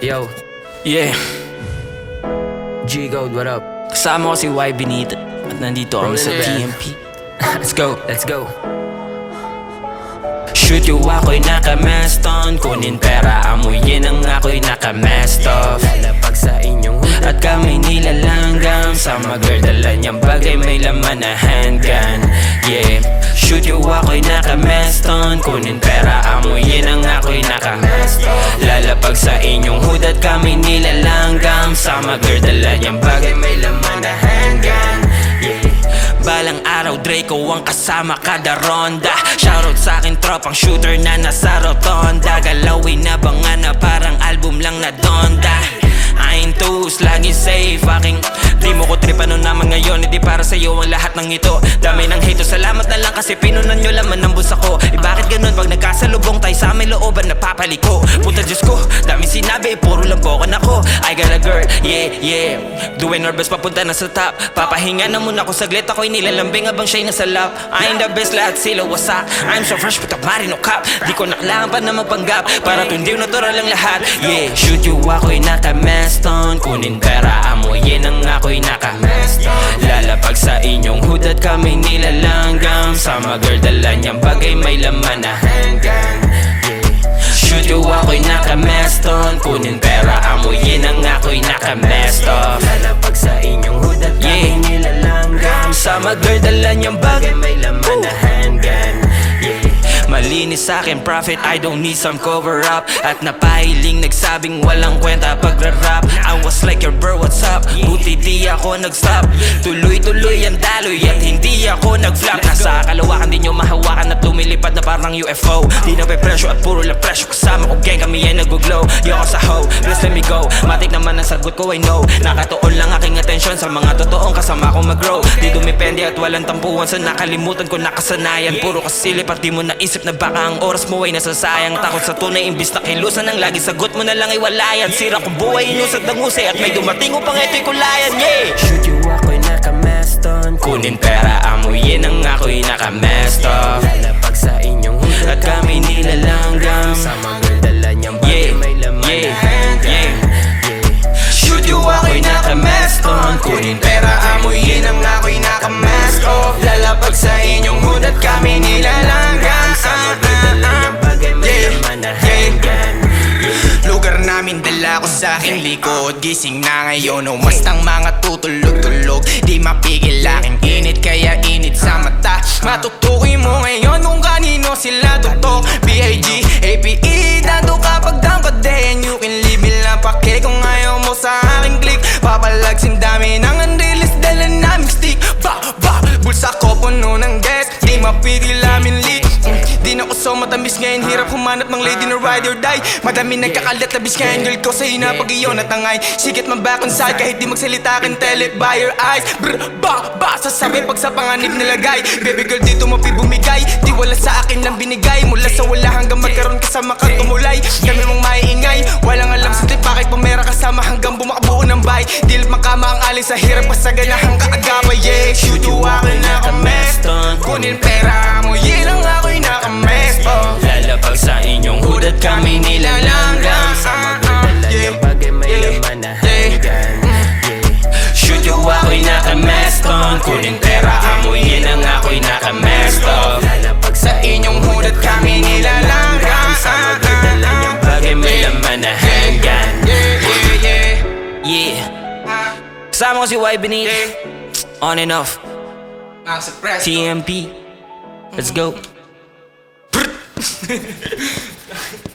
Yo, yeah. G Gold, what up? Kasama ko si Y Benita at nandito kami sa. TMP. Let's go. Let's go. Shoot you ako'y naka-maston Kunin pera, amuyin ang ako'y naka-mast off Lalapag sa inyong huda. At kami nilalanggam Sa dala niyang bagay may laman na handgun Yeah Shoot you ako'y naka-maston Kunin pera, amuyin ang ako'y off Lalapag sa inyong hood at kami nilalanggam. Sa mga dala niyang bagay may laman na Yeah. Balang araw, Draco ang kasama kada ronda. Shoutout sa akin tropang shooter na nasa rotonda. Galawin na banga na parang album lang na donda. I ain't toast, lagi safe Aking nun naman ngayon Hindi para sa'yo ang lahat ng ito. Dami ng hate, salamat na lang kasi pinunan nyo laman ng busa ko. Eh bakit ganun? Pag nagkasalubong sa aming looban napapaliko. Puta Diyos ko, dami sinabi, puro lang bokan ako. I got a girl, yeah, yeah. Doing our best papunta na sa top. Papahinga na muna ako saglit Ako'y nilalambing habang siya'y nasa lap. I'm the best lahat sila wasak I'm so fresh puta marino cap. Di ko na kailangan pa na magpanggap Para to hindi natural lang lahat Yeah, shoot you ako'y naka-maston Kunin pera amoyin ang ako'y naka-maston Lalapag sa inyong hood at kami nilalanggam. Sa mga dala niyang bagay may laman na Yeah You ako'y naka-maston Kunin pera, amuyin ang ako'y naka-mast off Lalapag sa inyong huda. at Yeah. Nilalanggam. Sa magdala niyang bagay. May laman na handgun. Yeah. Malinis sa akin profit, I don't need some cover up At napahiling nagsabing walang kwenta pag-rap I was like your bro, what's up? Buti di ako nag-stop. Tuloy-tuloy ang daloy at hindi ako nag-flop. Nasa kalawakan di nyo mahawakan at lumilipad na parang UFO Di na presyo at puro lang presyo Kasama ko gang kami ay nag-glow ako sa hoe, please let me go. Matik naman ang sagot ko I know. Nakatuon lang aking atensyon sa mga totoong kasama ko mag-grow. Di dumipende at walang tampuhan sa nakalimutan ko nakasanayan. Puro kasilip at di mo naisip na baka ang oras mo ay nasasayang. Takot sa tunay imbis na kilusan ang lagi sagot mo na lang ay walayan Sira kong buhay inusad ng husay at may dumating upang ito'y kulayan Yeah! Shoot you ako'y naka-maston. Kunin pera, amuyin ang ako'y naka-mast kami nilalanggam Sa mga dala niyang bagay. Yeah, May laman na yeah, handgun. yeah. Yeah. Shoot you ako'y naka-mask on Kunin pera, amuyin ang ako'y naka-mask off Lalapag sa inyong hood at kami nilalanggam Sa mga dala niyang bagay. May Yeah. laman na handgun. Lugar namin dala ko sa aking likod Gising na ngayon, umastang mga tutulog-tulog Di mapigil aking init, kaya init sa mata Matutukoy mo ngayon gas Di mapigil amin leak Mm, Di na ko so matamis ngayon Hirap humanap ng lady na ride or die. Madami nagkakalat labis ngayon Girl ko sa'yo na pag iyon natangay Sikit man back on side Kahit di magsalita can tell by your eyes. Brr, ba, ba Sasabi pag sa panganib nilagay. Baby girl dito mapi bumigay. Di wala sa akin lang binigay. Mula sa wala hanggang magkaroon kasama ka tumulay Kami mong maiingay. Walang alam sa trip Bakit pumera kasama hanggang bumakabuo ng bay Di makama ang alin sa hirap Pasaganahan ka agapay Yeah, shoot you ako nakamaston Kunin pera mo Yin ang ako'y nakamesto Lalapag sa inyong hood at kami nilalanggam Sa mga dala niyang bagay. May laman na. Yeah. Shoot you ako'y naka-mask on Kunin pera, amuyin ang Kasama ko si Y Benita On and off. Nasa press TMP Let's go